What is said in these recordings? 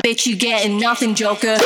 Bitch, you getting nothing, Joker.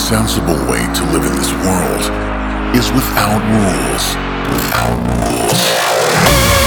Sensible way to live in this world is without rules. Without rules.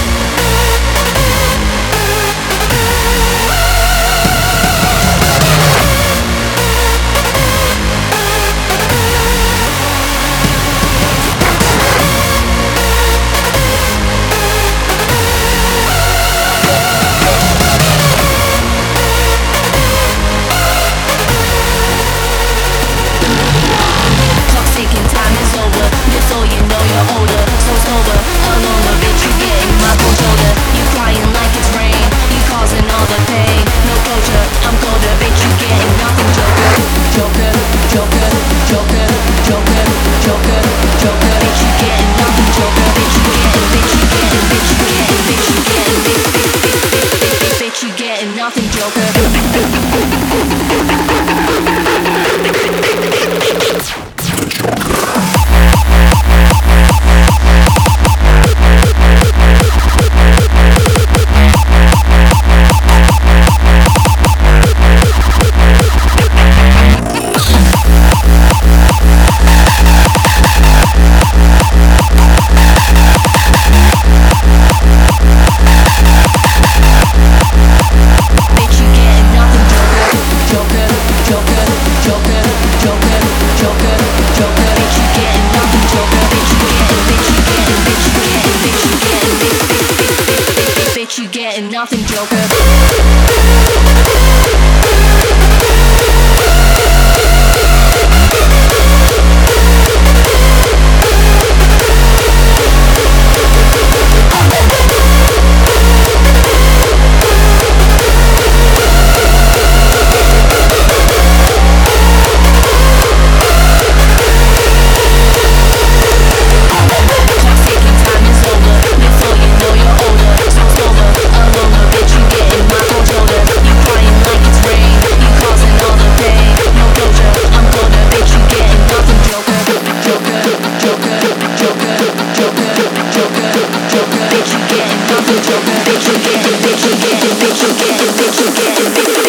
feel good. Joker, Joker, Joker, Joker, Joker, Joker, Joker, Joker, Joker, Joker, Joker,